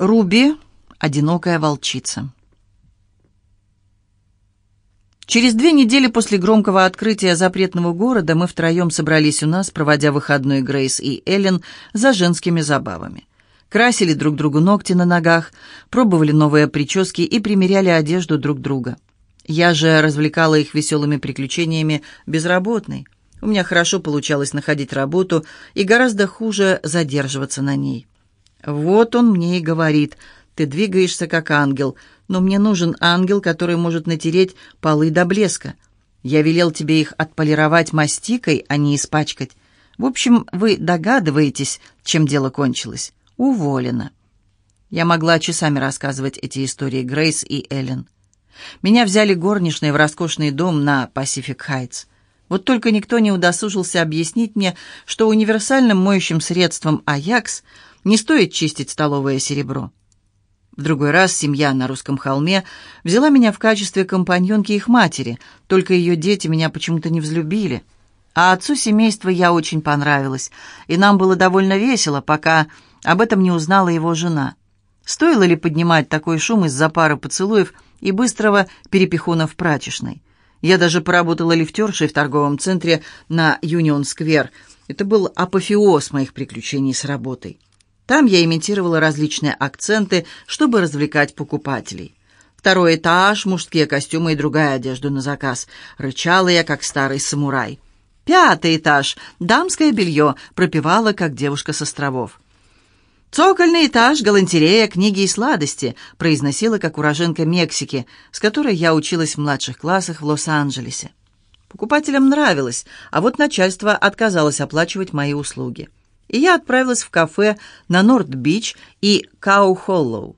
Руби — одинокая волчица. Через две недели после громкого открытия запретного города мы втроем собрались у нас, проводя выходной Грейс и Эллен за женскими забавами. Красили друг другу ногти на ногах, пробовали новые прически и примеряли одежду друг друга. Я же развлекала их веселыми приключениями безработной. У меня хорошо получалось находить работу и гораздо хуже задерживаться на ней. Вот он мне и говорит, ты двигаешься как ангел, но мне нужен ангел, который может натереть полы до блеска. Я велел тебе их отполировать мастикой, а не испачкать. В общем, вы догадываетесь, чем дело кончилось. Уволена. Я могла часами рассказывать эти истории Грейс и Эллен. Меня взяли горничной в роскошный дом на Пасифик Хайтс. Вот только никто не удосужился объяснить мне, что универсальным моющим средством «Аякс» Не стоит чистить столовое серебро. В другой раз семья на русском холме взяла меня в качестве компаньонки их матери, только ее дети меня почему-то не взлюбили. А отцу семейства я очень понравилась, и нам было довольно весело, пока об этом не узнала его жена. Стоило ли поднимать такой шум из-за пары поцелуев и быстрого перепихона в прачечной? Я даже поработала лифтершей в торговом центре на Юнион-сквер. Это был апофеоз моих приключений с работой. Там я имитировала различные акценты, чтобы развлекать покупателей. Второй этаж, мужские костюмы и другая одежда на заказ. Рычала я, как старый самурай. Пятый этаж, дамское белье, пропевала, как девушка с островов. «Цокольный этаж, галантерея, книги и сладости», произносила как уроженка Мексики, с которой я училась в младших классах в Лос-Анджелесе. Покупателям нравилось, а вот начальство отказалось оплачивать мои услуги и я отправилась в кафе на Норд-Бич и Кау-Холлоу.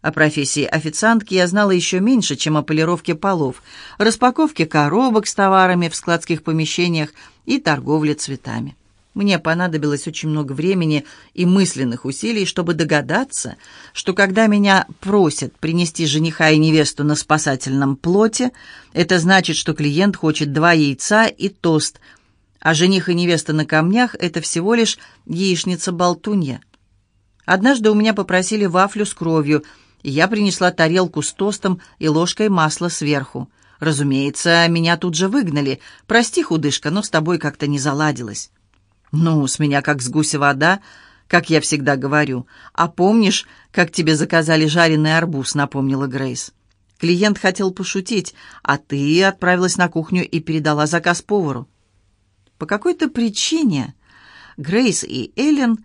О профессии официантки я знала еще меньше, чем о полировке полов, распаковке коробок с товарами в складских помещениях и торговле цветами. Мне понадобилось очень много времени и мысленных усилий, чтобы догадаться, что когда меня просят принести жениха и невесту на спасательном плоте, это значит, что клиент хочет два яйца и тост – а жених и невеста на камнях — это всего лишь яичница-болтунья. Однажды у меня попросили вафлю с кровью, и я принесла тарелку с тостом и ложкой масла сверху. Разумеется, меня тут же выгнали. Прости, худышка, но с тобой как-то не заладилось. Ну, с меня как с гуся вода, как я всегда говорю. А помнишь, как тебе заказали жареный арбуз, напомнила Грейс. Клиент хотел пошутить, а ты отправилась на кухню и передала заказ повару. По какой-то причине Грейс и Эллен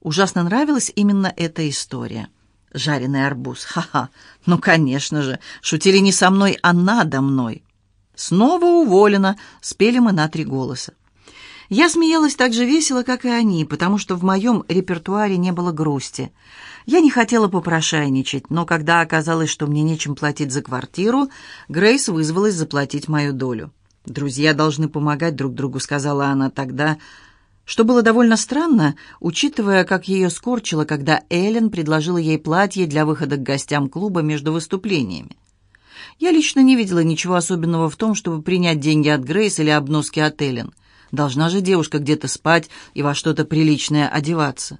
ужасно нравилась именно эта история. Жареный арбуз. Ха-ха. Ну, конечно же. Шутили не со мной, а надо мной. Снова уволена. Спели мы на три голоса. Я смеялась так же весело, как и они, потому что в моем репертуаре не было грусти. Я не хотела попрошайничать, но когда оказалось, что мне нечем платить за квартиру, Грейс вызвалась заплатить мою долю. «Друзья должны помогать друг другу», — сказала она тогда, что было довольно странно, учитывая, как ее скорчило, когда Эллен предложила ей платье для выхода к гостям клуба между выступлениями. Я лично не видела ничего особенного в том, чтобы принять деньги от Грейс или обноски от Эллен. Должна же девушка где-то спать и во что-то приличное одеваться.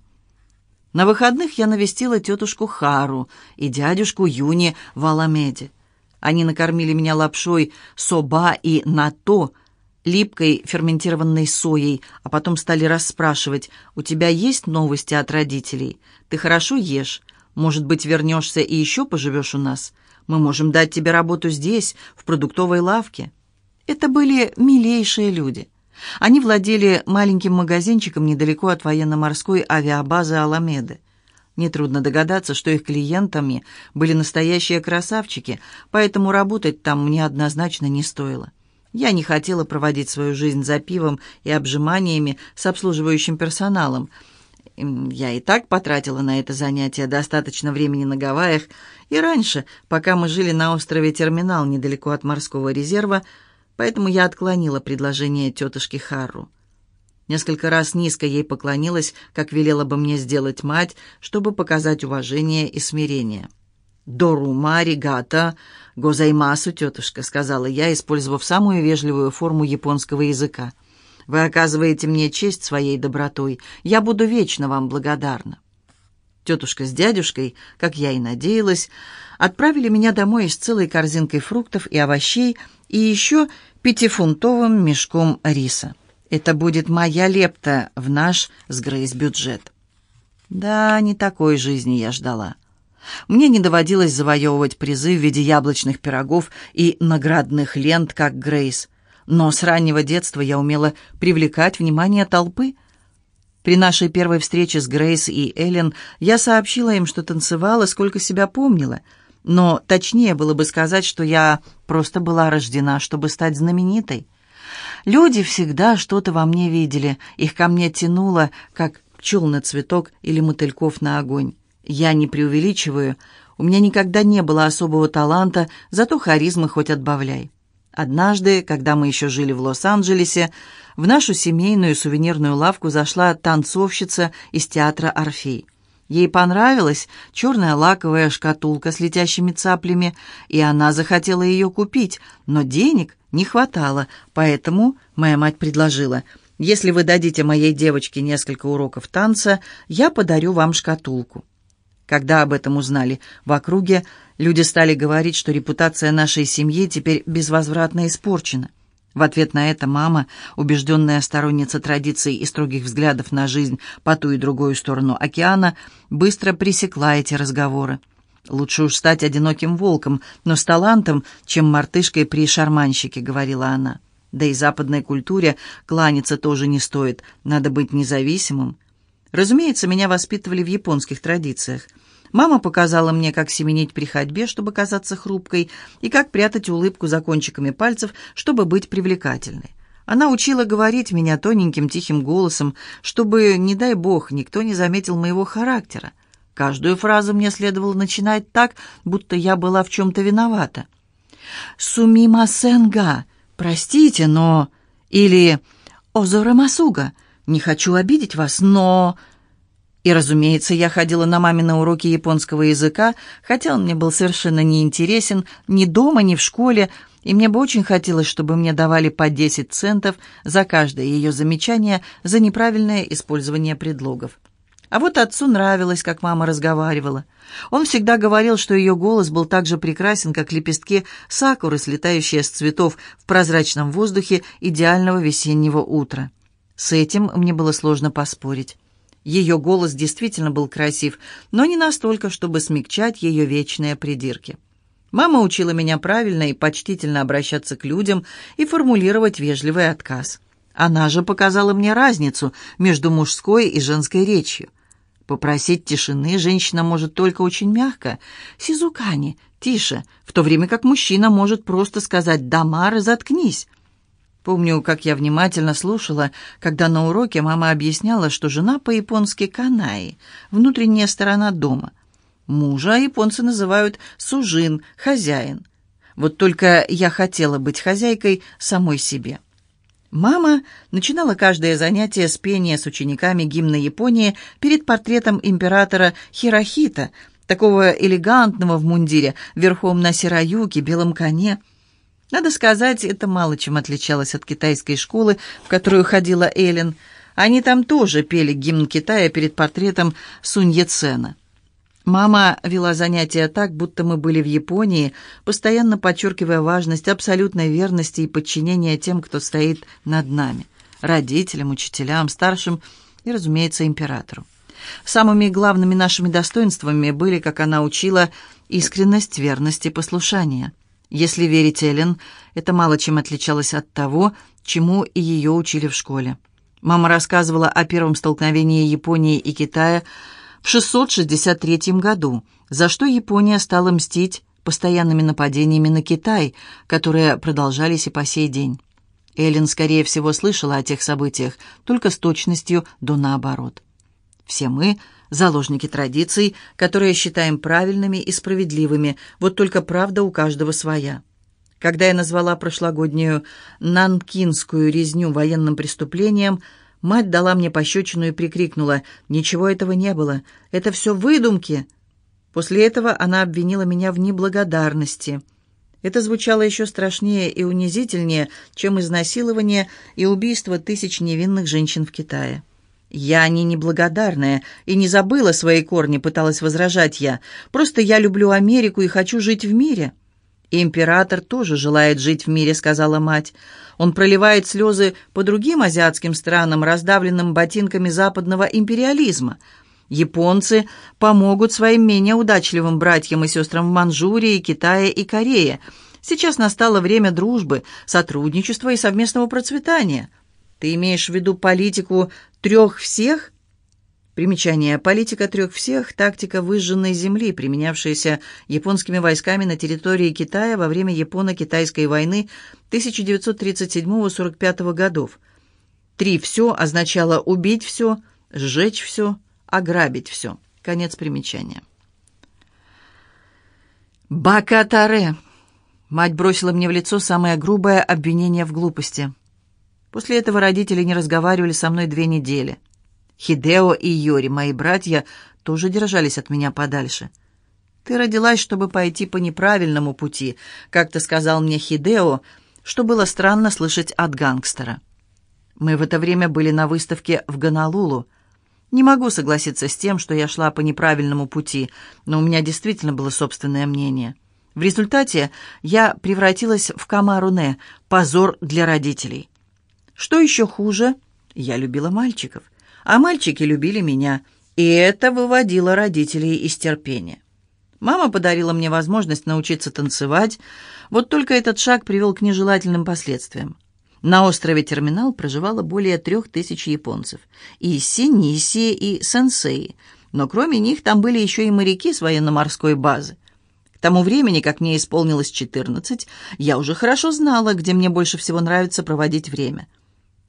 На выходных я навестила тетушку Хару и дядюшку Юни в Аламеде. Они накормили меня лапшой соба и нато, липкой ферментированной соей, а потом стали расспрашивать, «У тебя есть новости от родителей? Ты хорошо ешь? Может быть, вернешься и еще поживешь у нас? Мы можем дать тебе работу здесь, в продуктовой лавке». Это были милейшие люди. Они владели маленьким магазинчиком недалеко от военно-морской авиабазы Аламеды. Нетрудно догадаться, что их клиентами были настоящие красавчики, поэтому работать там мне однозначно не стоило. Я не хотела проводить свою жизнь за пивом и обжиманиями с обслуживающим персоналом. Я и так потратила на это занятие достаточно времени на Гавайях, и раньше, пока мы жили на острове Терминал недалеко от морского резерва, поэтому я отклонила предложение тетушки Харру. Несколько раз низко ей поклонилась, как велела бы мне сделать мать, чтобы показать уважение и смирение. «Дорума, ригата, гозаймасу, тетушка», — сказала я, использовав самую вежливую форму японского языка. «Вы оказываете мне честь своей добротой. Я буду вечно вам благодарна». Тетушка с дядюшкой, как я и надеялась, отправили меня домой с целой корзинкой фруктов и овощей и еще пятифунтовым мешком риса. Это будет моя лепта в наш с Грейс бюджет. Да, не такой жизни я ждала. Мне не доводилось завоевывать призы в виде яблочных пирогов и наградных лент, как Грейс. Но с раннего детства я умела привлекать внимание толпы. При нашей первой встрече с Грейс и Эллен я сообщила им, что танцевала, сколько себя помнила. Но точнее было бы сказать, что я просто была рождена, чтобы стать знаменитой. Люди всегда что-то во мне видели, их ко мне тянуло, как пчел на цветок или мотыльков на огонь. Я не преувеличиваю, у меня никогда не было особого таланта, зато харизмы хоть отбавляй. Однажды, когда мы еще жили в Лос-Анджелесе, в нашу семейную сувенирную лавку зашла танцовщица из театра «Орфей». Ей понравилась черная лаковая шкатулка с летящими цаплями, и она захотела ее купить, но денег не хватало, поэтому моя мать предложила, «Если вы дадите моей девочке несколько уроков танца, я подарю вам шкатулку». Когда об этом узнали в округе, люди стали говорить, что репутация нашей семьи теперь безвозвратно испорчена. В ответ на это мама, убежденная сторонница традиций и строгих взглядов на жизнь по ту и другую сторону океана, быстро пресекла эти разговоры. «Лучше уж стать одиноким волком, но с талантом, чем мартышкой при шарманщике», — говорила она. «Да и западной культуре кланяться тоже не стоит, надо быть независимым». Разумеется, меня воспитывали в японских традициях — Мама показала мне, как семенить при ходьбе, чтобы казаться хрупкой, и как прятать улыбку за кончиками пальцев, чтобы быть привлекательной. Она учила говорить меня тоненьким тихим голосом, чтобы, не дай бог, никто не заметил моего характера. Каждую фразу мне следовало начинать так, будто я была в чем-то виновата. «Сумимасенга, простите, но...» Или «Озорамасуга, не хочу обидеть вас, но...» И, разумеется, я ходила на мамины уроки японского языка, хотя он мне был совершенно неинтересен ни дома, ни в школе, и мне бы очень хотелось, чтобы мне давали по 10 центов за каждое ее замечание за неправильное использование предлогов. А вот отцу нравилось, как мама разговаривала. Он всегда говорил, что ее голос был так же прекрасен, как лепестки сакуры, слетающие с цветов в прозрачном воздухе идеального весеннего утра. С этим мне было сложно поспорить. Ее голос действительно был красив, но не настолько, чтобы смягчать ее вечные придирки. Мама учила меня правильно и почтительно обращаться к людям и формулировать вежливый отказ. Она же показала мне разницу между мужской и женской речью. Попросить тишины женщина может только очень мягко. «Сизукани, тише», в то время как мужчина может просто сказать «Дамара, заткнись». Помню, как я внимательно слушала, когда на уроке мама объясняла, что жена по-японски канаи, внутренняя сторона дома. Мужа японцы называют сужин, хозяин. Вот только я хотела быть хозяйкой самой себе. Мама начинала каждое занятие с пения с учениками гимна Японии перед портретом императора Хирохита, такого элегантного в мундире, верхом на сироюке, белом коне – надо сказать, это мало чем отличалось от китайской школы, в которую ходила Эллен. Они там тоже пели гимн Китая перед портретом Сунь Яцена. Мама вела занятия так, будто мы были в Японии, постоянно подчеркивая важность абсолютной верности и подчинения тем, кто стоит над нами – родителям, учителям, старшим и, разумеется, императору. Самыми главными нашими достоинствами были, как она учила, искренность, верность и послушание – если верить Эллен, это мало чем отличалось от того, чему и ее учили в школе. Мама рассказывала о первом столкновении Японии и Китая в 663 году, за что Япония стала мстить постоянными нападениями на Китай, которые продолжались и по сей день. Эллен, скорее всего, слышала о тех событиях, только с точностью до наоборот. Все мы заложники традиций, которые считаем правильными и справедливыми, вот только правда у каждого своя. Когда я назвала прошлогоднюю нанкинскую резню военным преступлением, мать дала мне пощечину и прикрикнула «Ничего этого не было, это все выдумки!» После этого она обвинила меня в неблагодарности. Это звучало еще страшнее и унизительнее, чем изнасилование и убийство тысяч невинных женщин в Китае. «Я не неблагодарная и не забыла свои корни», — пыталась возражать я. «Просто я люблю Америку и хочу жить в мире». «Император тоже желает жить в мире», — сказала мать. «Он проливает слезы по другим азиатским странам, раздавленным ботинками западного империализма. Японцы помогут своим менее удачливым братьям и сестрам в Манчжурии, Китае и Корее. Сейчас настало время дружбы, сотрудничества и совместного процветания». Ты имеешь в виду политику трех всех? Примечание. Политика трех всех – тактика выжженной земли, применявшаяся японскими войсками на территории Китая во время Японо-Китайской войны 1937-45 годов. Три «все» означало убить все, сжечь все, ограбить все. Конец примечания. «Бакатаре!» Мать бросила мне в лицо самое грубое обвинение в глупости – После этого родители не разговаривали со мной две недели. Хидео и Йори, мои братья, тоже держались от меня подальше. «Ты родилась, чтобы пойти по неправильному пути», — как-то сказал мне Хидео, что было странно слышать от гангстера. Мы в это время были на выставке в Гонолулу. Не могу согласиться с тем, что я шла по неправильному пути, но у меня действительно было собственное мнение. В результате я превратилась в Камаруне, позор для родителей. Что еще хуже, я любила мальчиков, а мальчики любили меня, и это выводило родителей из терпения. Мама подарила мне возможность научиться танцевать, вот только этот шаг привел к нежелательным последствиям. На острове Терминал проживало более трех тысяч японцев. И Синиси, и Сенсеи. Но кроме них там были еще и моряки с военно-морской базы. К тому времени, как мне исполнилось 14, я уже хорошо знала, где мне больше всего нравится проводить время –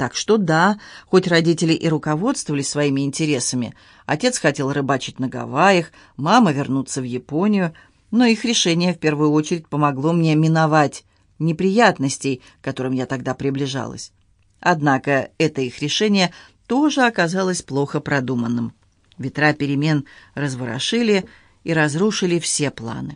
так что да, хоть родители и руководствовались своими интересами, отец хотел рыбачить на Гавайях, мама вернуться в Японию, но их решение в первую очередь помогло мне миновать неприятностей, к которым я тогда приближалась. Однако это их решение тоже оказалось плохо продуманным. Ветра перемен разворошили и разрушили все планы.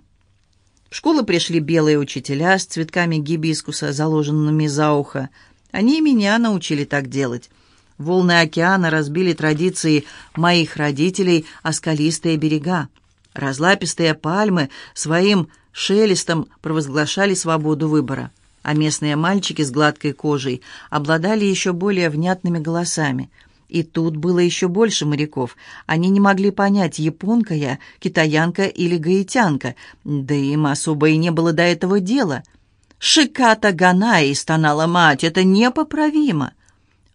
В школу пришли белые учителя с цветками гибискуса, заложенными за ухо, они меня научили так делать. Волны океана разбили традиции моих родителей о скалистые берега. Разлапистые пальмы своим шелестом провозглашали свободу выбора, а местные мальчики с гладкой кожей обладали еще более внятными голосами. И тут было еще больше моряков. Они не могли понять, японка я, китаянка или гаитянка, да им особо и не было до этого дела — «Шиката Ганаи!» — стонала мать. «Это непоправимо!»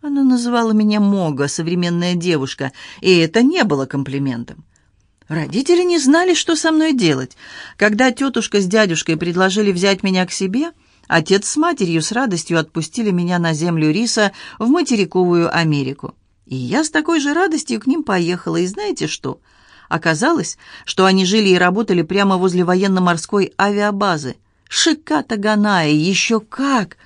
Она называла меня Мога, современная девушка, и это не было комплиментом. Родители не знали, что со мной делать. Когда тетушка с дядюшкой предложили взять меня к себе, отец с матерью с радостью отпустили меня на землю риса в материковую Америку. И я с такой же радостью к ним поехала, и знаете что? Оказалось, что они жили и работали прямо возле военно-морской авиабазы. Шиката Ганаи, еще как!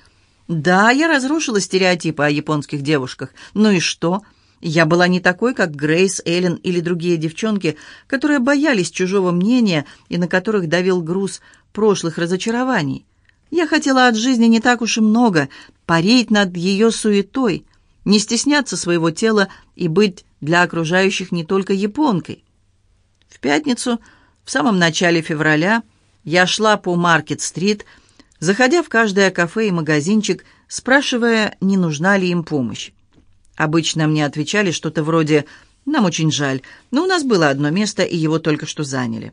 Да, я разрушила стереотипы о японских девушках. Ну и что? Я была не такой, как Грейс, Эллен или другие девчонки, которые боялись чужого мнения и на которых давил груз прошлых разочарований. Я хотела от жизни не так уж и много, парить над ее суетой, не стесняться своего тела и быть для окружающих не только японкой. В пятницу, в самом начале февраля, я шла по Маркет-стрит, заходя в каждое кафе и магазинчик, спрашивая, не нужна ли им помощь. Обычно мне отвечали что-то вроде «Нам очень жаль, но у нас было одно место, и его только что заняли».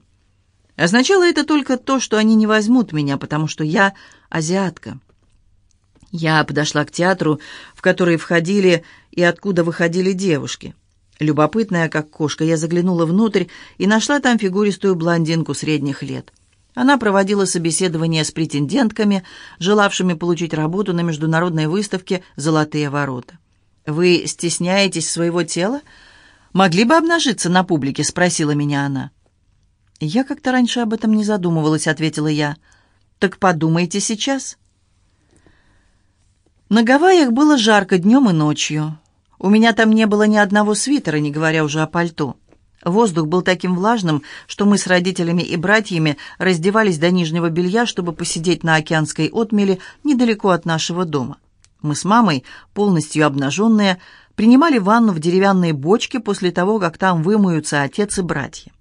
Означало это только то, что они не возьмут меня, потому что я азиатка. Я подошла к театру, в который входили и откуда выходили девушки. Любопытная, как кошка, я заглянула внутрь и нашла там фигуристую блондинку средних лет. Она проводила собеседование с претендентками, желавшими получить работу на международной выставке «Золотые ворота». «Вы стесняетесь своего тела? Могли бы обнажиться на публике?» — спросила меня она. «Я как-то раньше об этом не задумывалась», — ответила я. «Так подумайте сейчас». На Гавайях было жарко днем и ночью. У меня там не было ни одного свитера, не говоря уже о пальто. Воздух был таким влажным, что мы с родителями и братьями раздевались до нижнего белья, чтобы посидеть на океанской отмеле недалеко от нашего дома. Мы с мамой, полностью обнаженные, принимали ванну в деревянной бочке после того, как там вымоются отец и братья.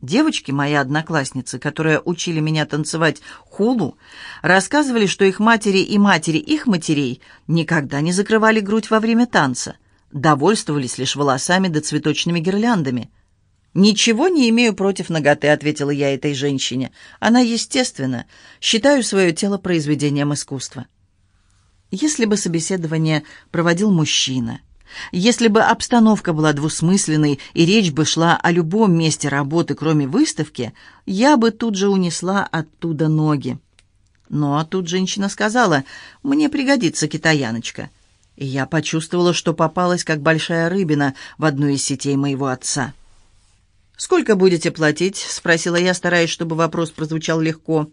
Девочки, мои одноклассницы, которые учили меня танцевать хулу, рассказывали, что их матери и матери их матерей никогда не закрывали грудь во время танца, довольствовались лишь волосами да цветочными гирляндами. «Ничего не имею против ноготы», — ответила я этой женщине. «Она естественна. Считаю свое тело произведением искусства». Если бы собеседование проводил мужчина — если бы обстановка была двусмысленной и речь бы шла о любом месте работы, кроме выставки, я бы тут же унесла оттуда ноги. Но тут женщина сказала, «Мне пригодится китаяночка». И я почувствовала, что попалась как большая рыбина в одну из сетей моего отца. «Сколько будете платить?» — спросила я, стараясь, чтобы вопрос прозвучал легко.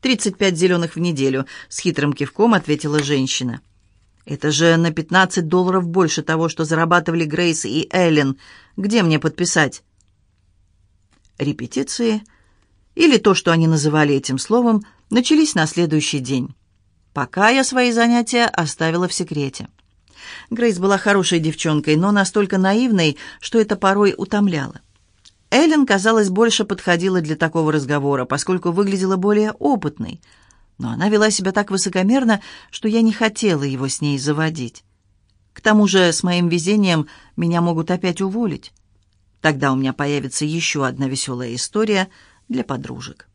«Тридцать пять зеленых в неделю», — с хитрым кивком ответила женщина. Это же на 15 долларов больше того, что зарабатывали Грейс и Эллен. Где мне подписать? Репетиции, или то, что они называли этим словом, начались на следующий день. Пока я свои занятия оставила в секрете. Грейс была хорошей девчонкой, но настолько наивной, что это порой утомляло. Эллен, казалось, больше подходила для такого разговора, поскольку выглядела более опытной – но она вела себя так высокомерно, что я не хотела его с ней заводить. К тому же с моим везением меня могут опять уволить. Тогда у меня появится еще одна веселая история для подружек.